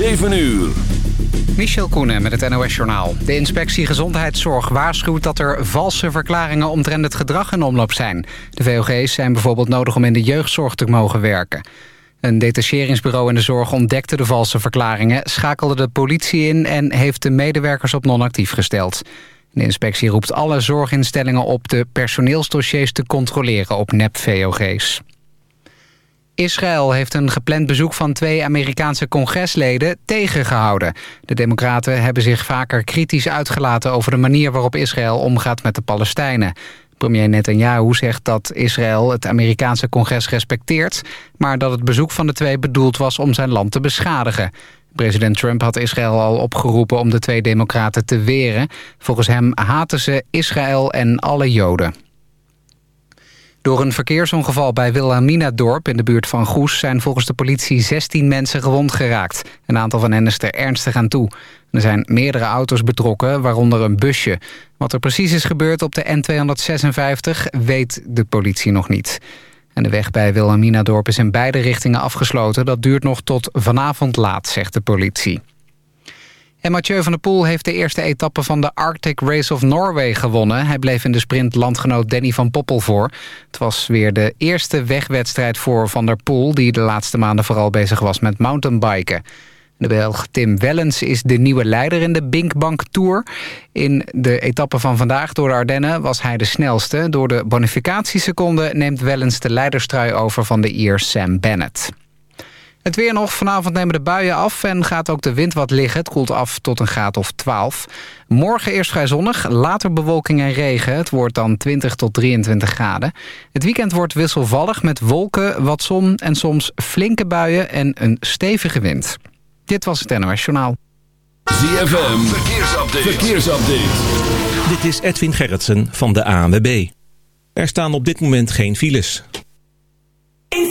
7 uur. Michel Koenen met het NOS-journaal. De inspectie Gezondheidszorg waarschuwt dat er valse verklaringen omtrent het gedrag in omloop zijn. De VOG's zijn bijvoorbeeld nodig om in de jeugdzorg te mogen werken. Een detacheringsbureau in de zorg ontdekte de valse verklaringen... schakelde de politie in en heeft de medewerkers op non-actief gesteld. De inspectie roept alle zorginstellingen op de personeelsdossiers te controleren op nep-VOG's. Israël heeft een gepland bezoek van twee Amerikaanse congresleden tegengehouden. De democraten hebben zich vaker kritisch uitgelaten over de manier waarop Israël omgaat met de Palestijnen. Premier Netanyahu zegt dat Israël het Amerikaanse congres respecteert... maar dat het bezoek van de twee bedoeld was om zijn land te beschadigen. President Trump had Israël al opgeroepen om de twee democraten te weren. Volgens hem haten ze Israël en alle Joden. Door een verkeersongeval bij Wilhelmina-dorp in de buurt van Goes... zijn volgens de politie 16 mensen gewond geraakt. Een aantal van hen is er ernstig aan toe. Er zijn meerdere auto's betrokken, waaronder een busje. Wat er precies is gebeurd op de N256 weet de politie nog niet. En de weg bij Wilhelmina-dorp is in beide richtingen afgesloten. Dat duurt nog tot vanavond laat, zegt de politie. En Mathieu van der Poel heeft de eerste etappe van de Arctic Race of Norway gewonnen. Hij bleef in de sprint landgenoot Danny van Poppel voor. Het was weer de eerste wegwedstrijd voor Van der Poel... die de laatste maanden vooral bezig was met mountainbiken. De Belg Tim Wellens is de nieuwe leider in de Binkbank Tour. In de etappe van vandaag door de Ardennen was hij de snelste. Door de bonificatieseconde neemt Wellens de leiderstrui over van de Ier Sam Bennett. Het weer nog. Vanavond nemen de buien af en gaat ook de wind wat liggen. Het koelt af tot een graad of 12. Morgen eerst vrij zonnig, later bewolking en regen. Het wordt dan 20 tot 23 graden. Het weekend wordt wisselvallig met wolken, wat zon en soms flinke buien en een stevige wind. Dit was het NOS Journaal. ZFM, verkeersupdate. verkeersupdate. Dit is Edwin Gerritsen van de ANWB. Er staan op dit moment geen files. In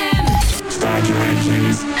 start please.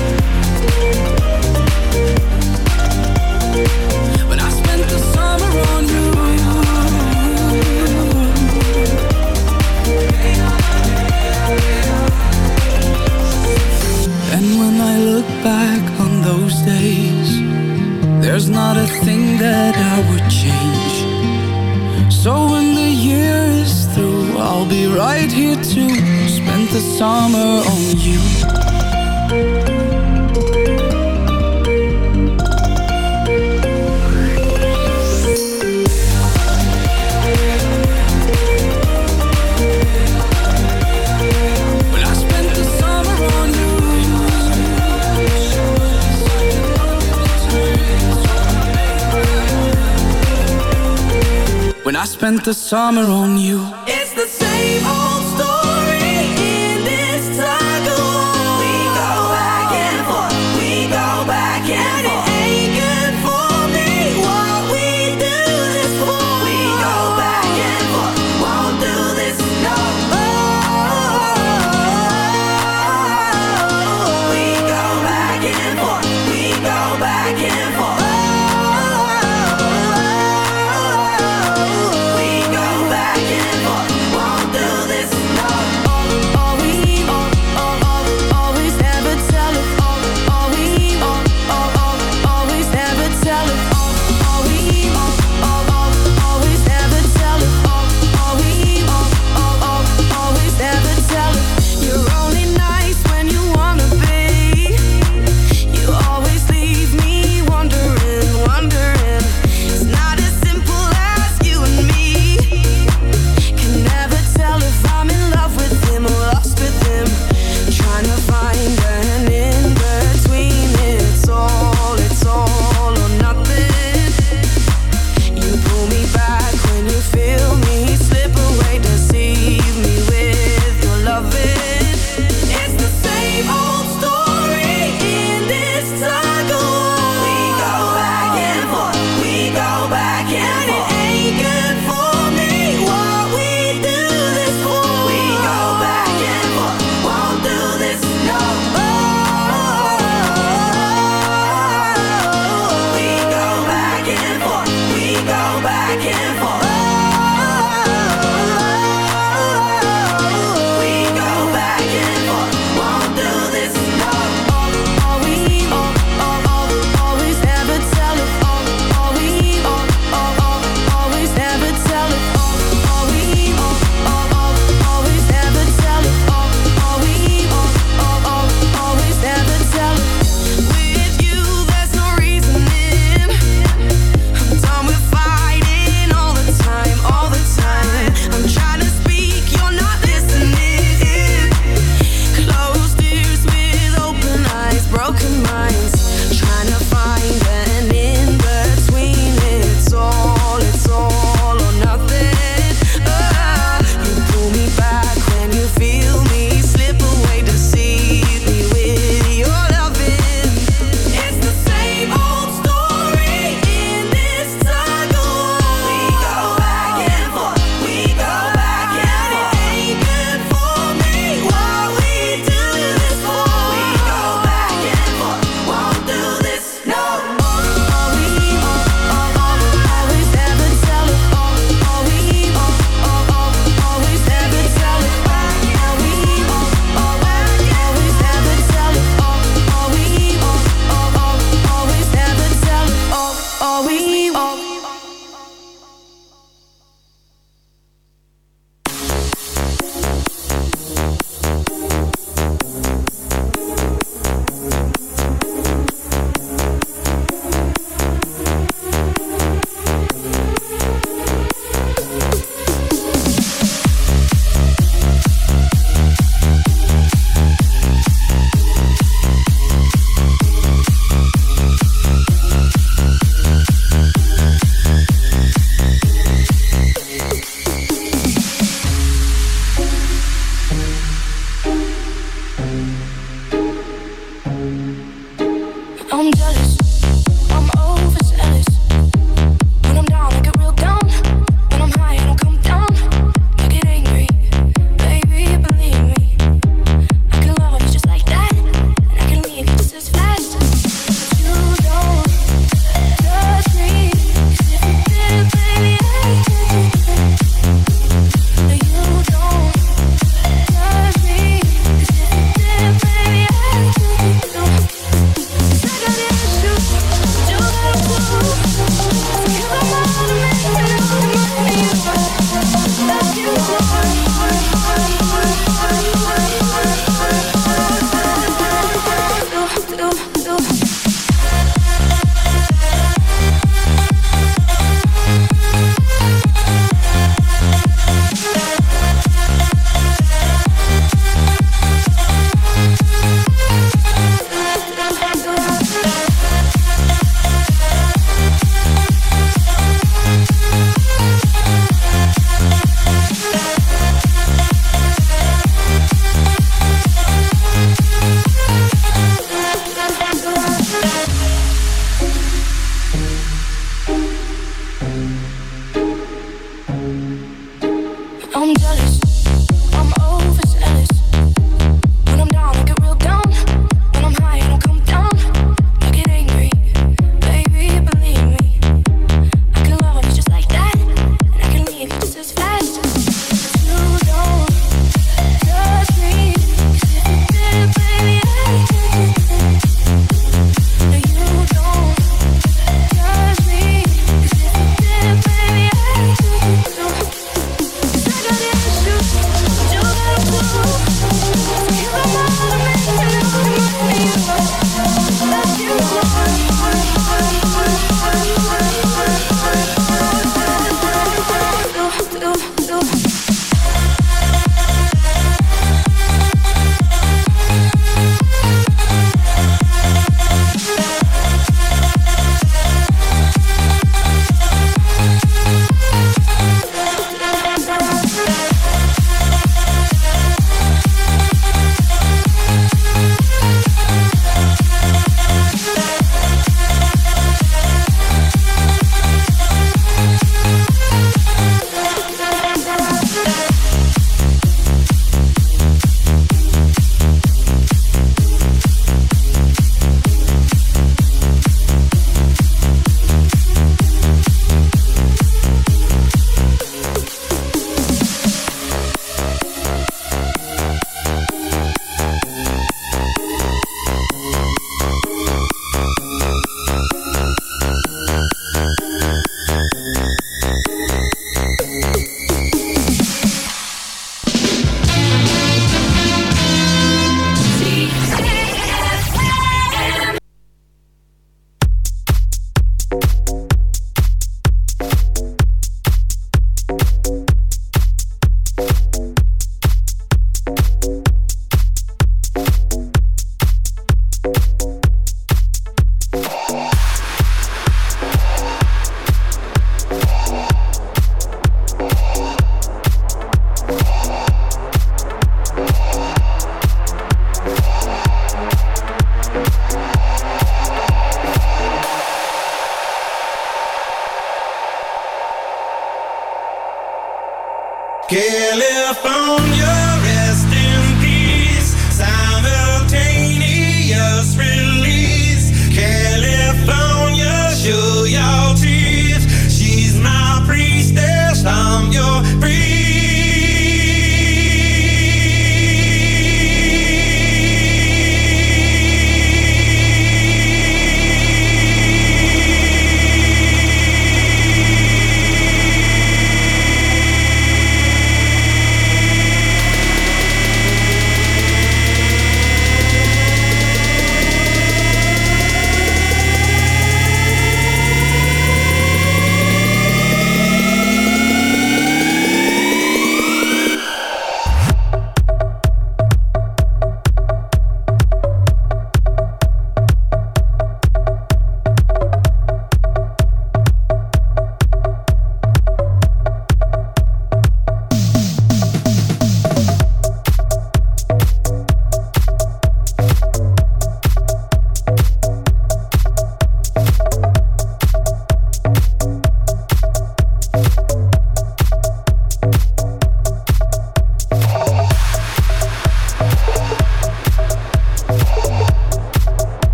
That I would change. So when the year is through, I'll be right here to spend the summer on you. I spent the summer on you. It's the same old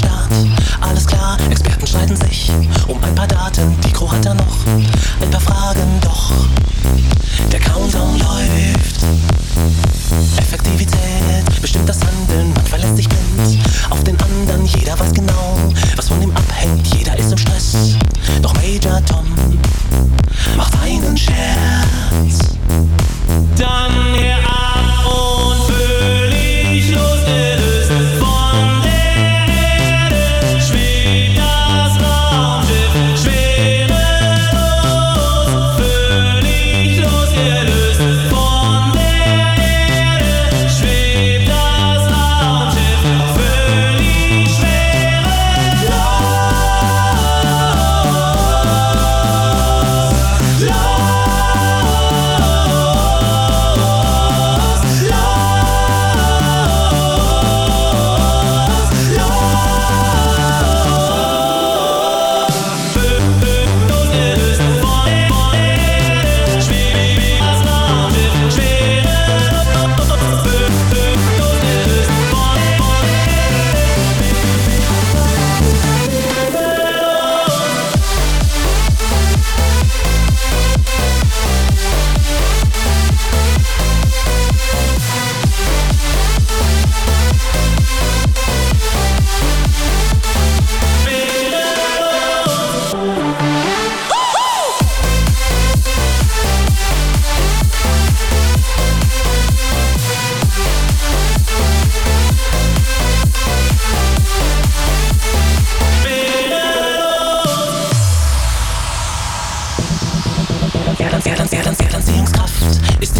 chance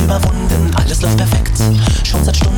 überwunden, alles läuft perfekt. Schon seit Stunden.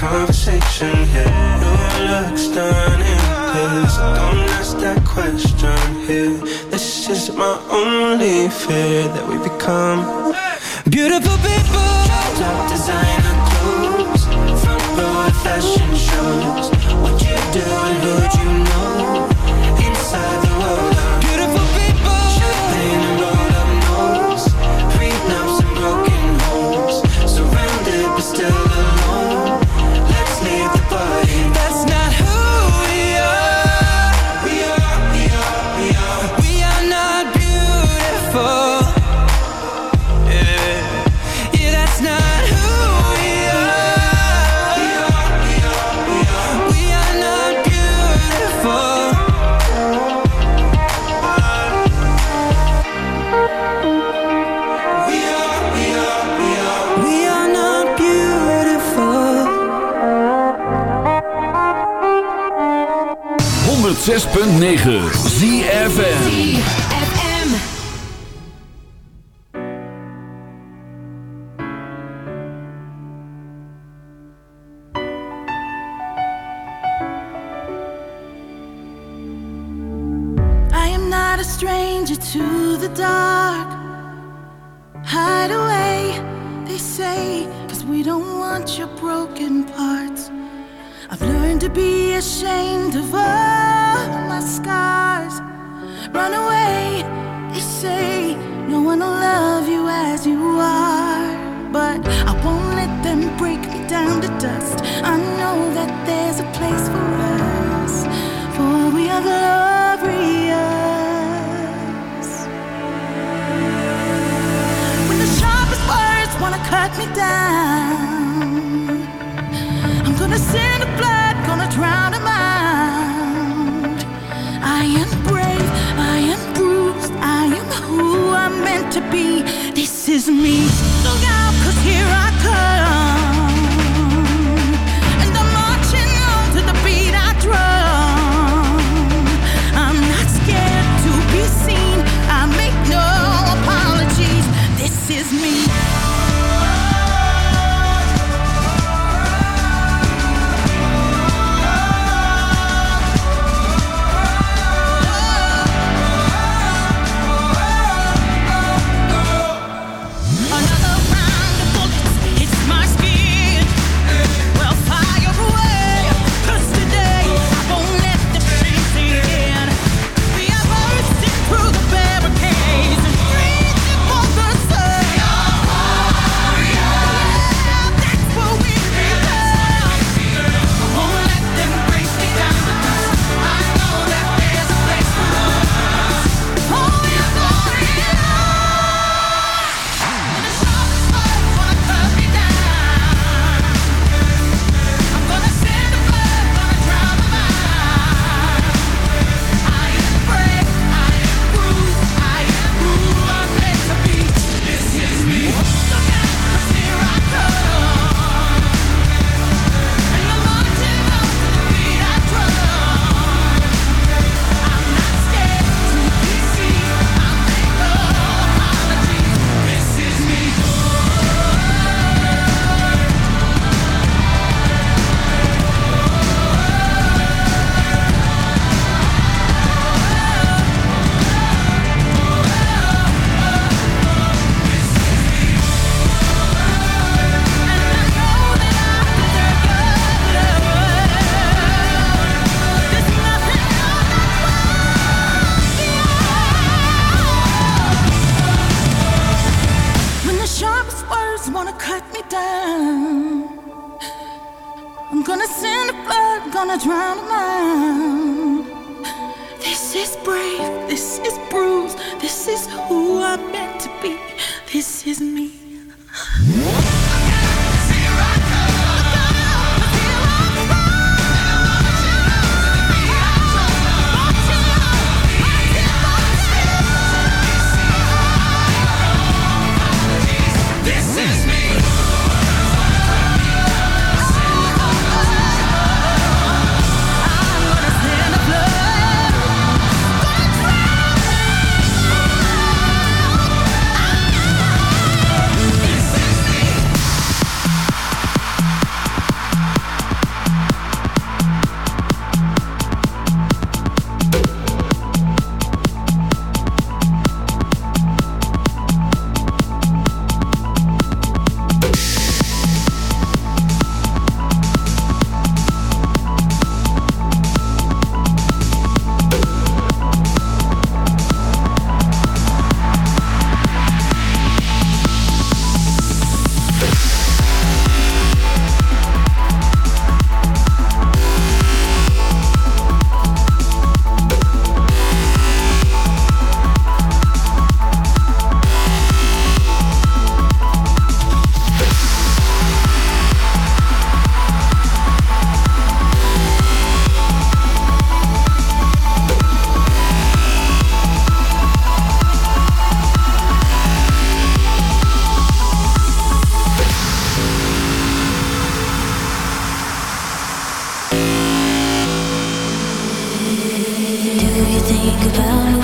conversation here. No looks done in place. Don't ask that question here. This is my only fear that we become beautiful. Baby. I'm gonna send a flood, gonna drown a mind. This is brave, this is bruised, this is who I'm meant to be, this is me. think about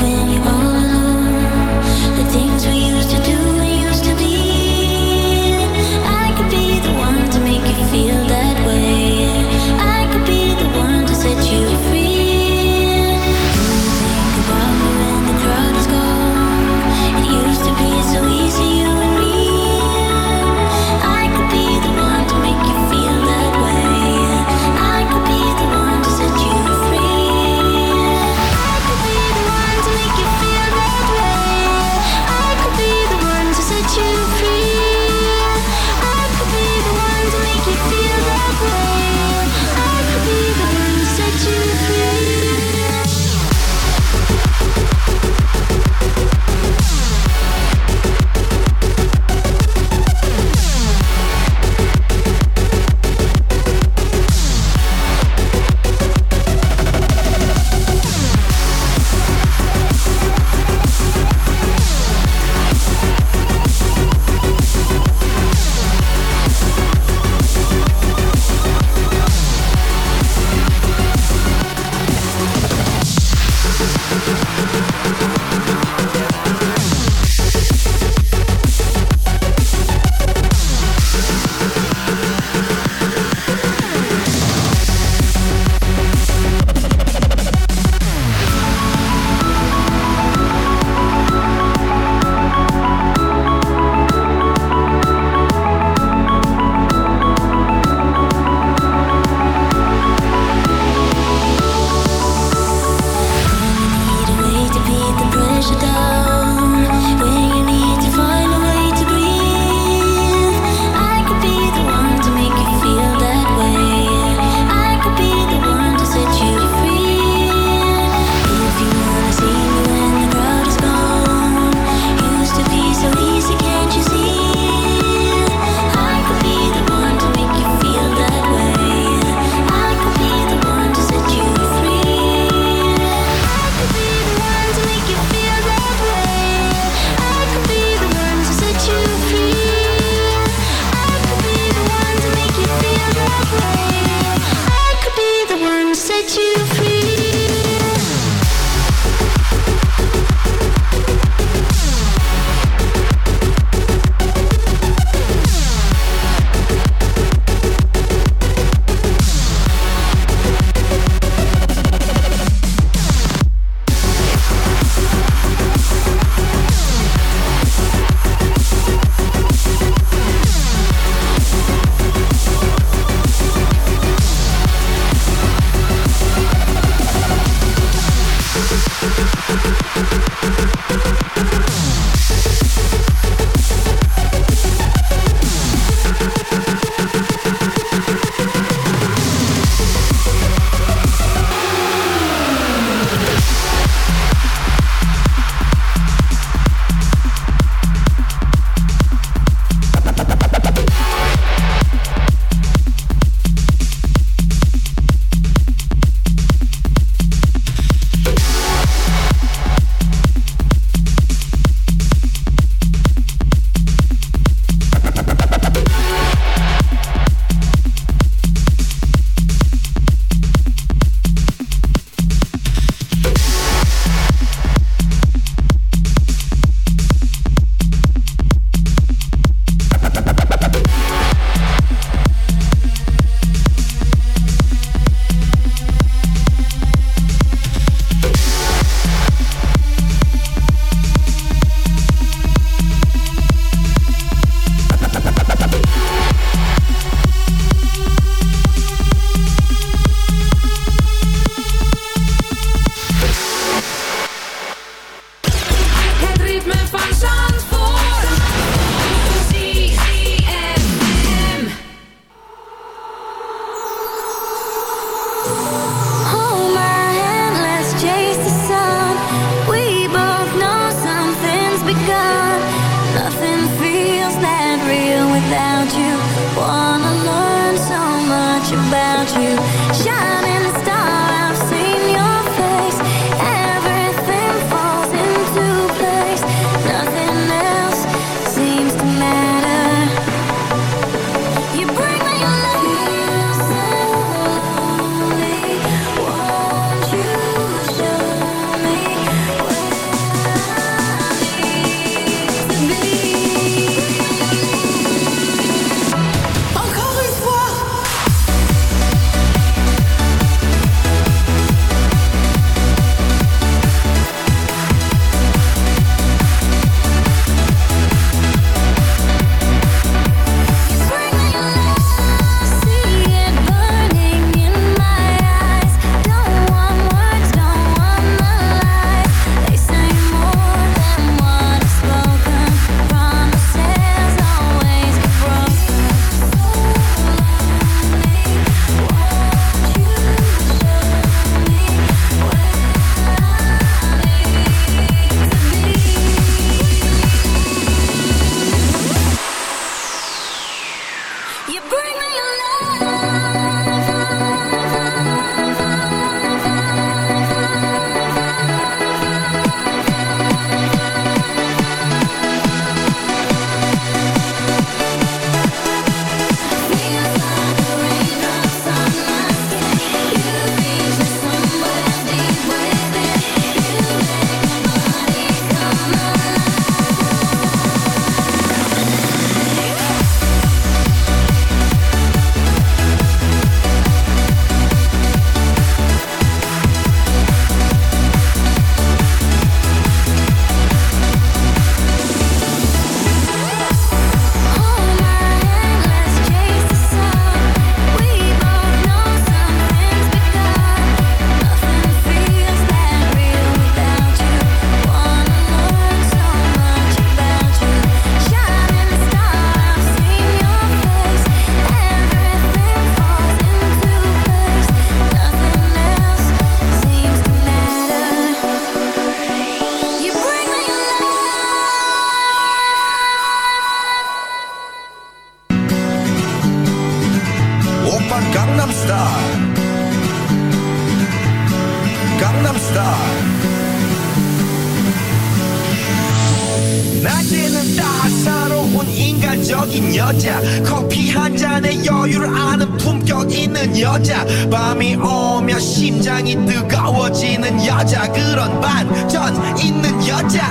떨며 심장이 뜨거워지는 여자 그런 반전 있는 여자.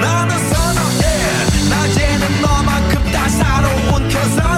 나는 선호해. 낮에는 너만큼 따사로운 그 겨사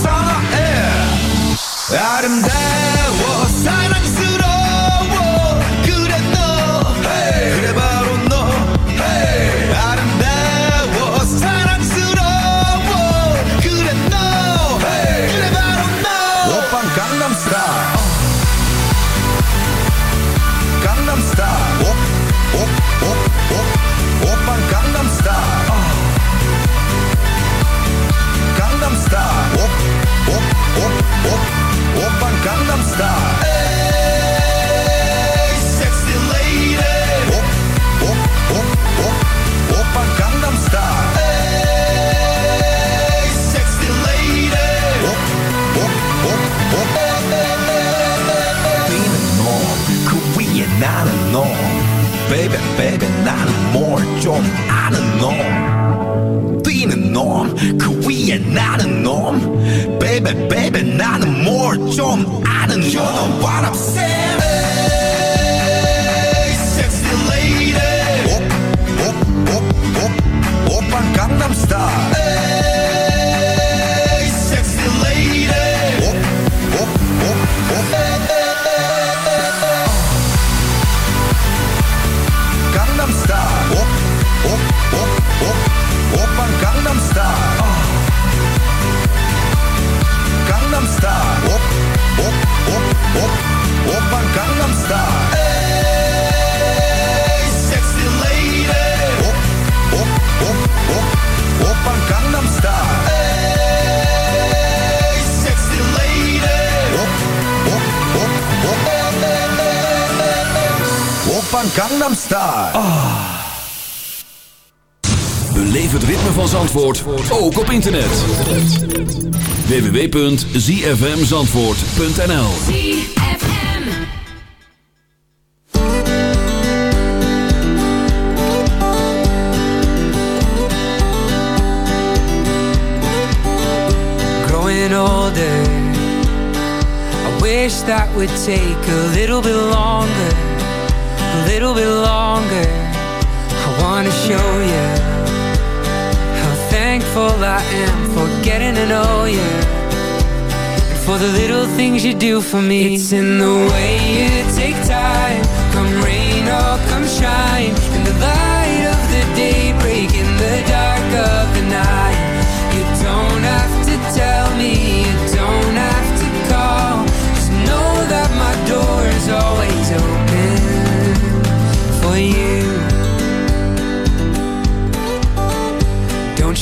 Out in there op internet. www.zfmzandvoort.nl Growing older I wish that would take a little bit longer A little bit longer. I wanna show you thankful I am for getting to know you. And for the little things you do for me. It's in the way you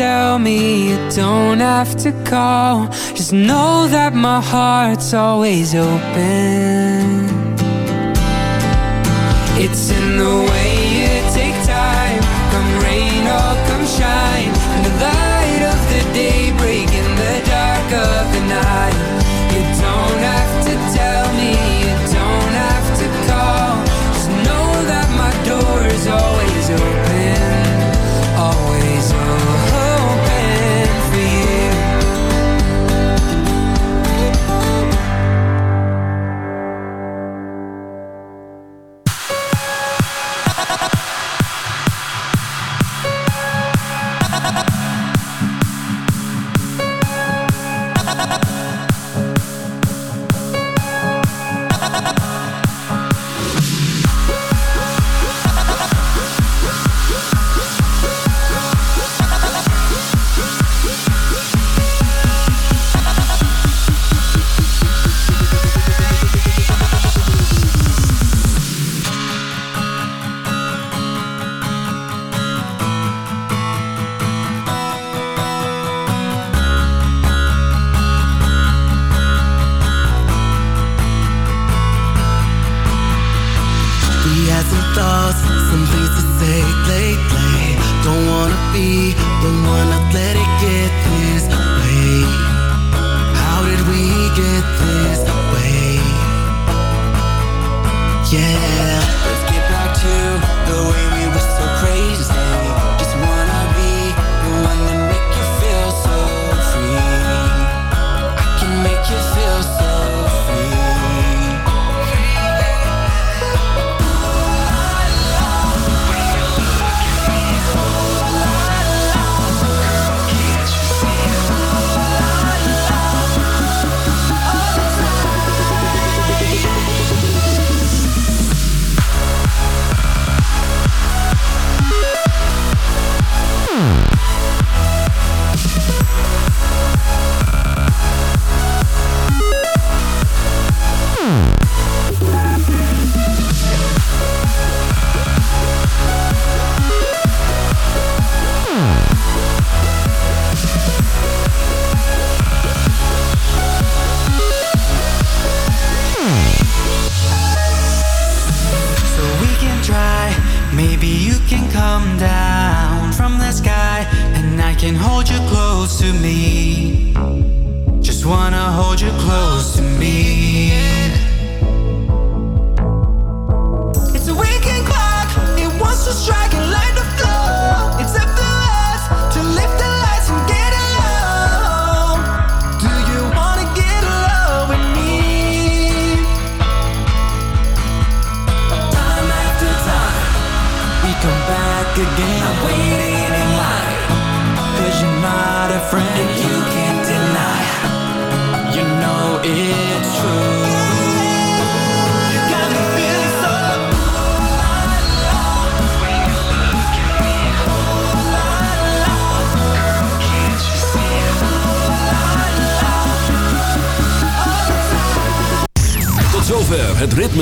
tell me you don't have to call. Just know that my heart's always open. It's in the way you take time. Come rain or come shine. In the light of the day.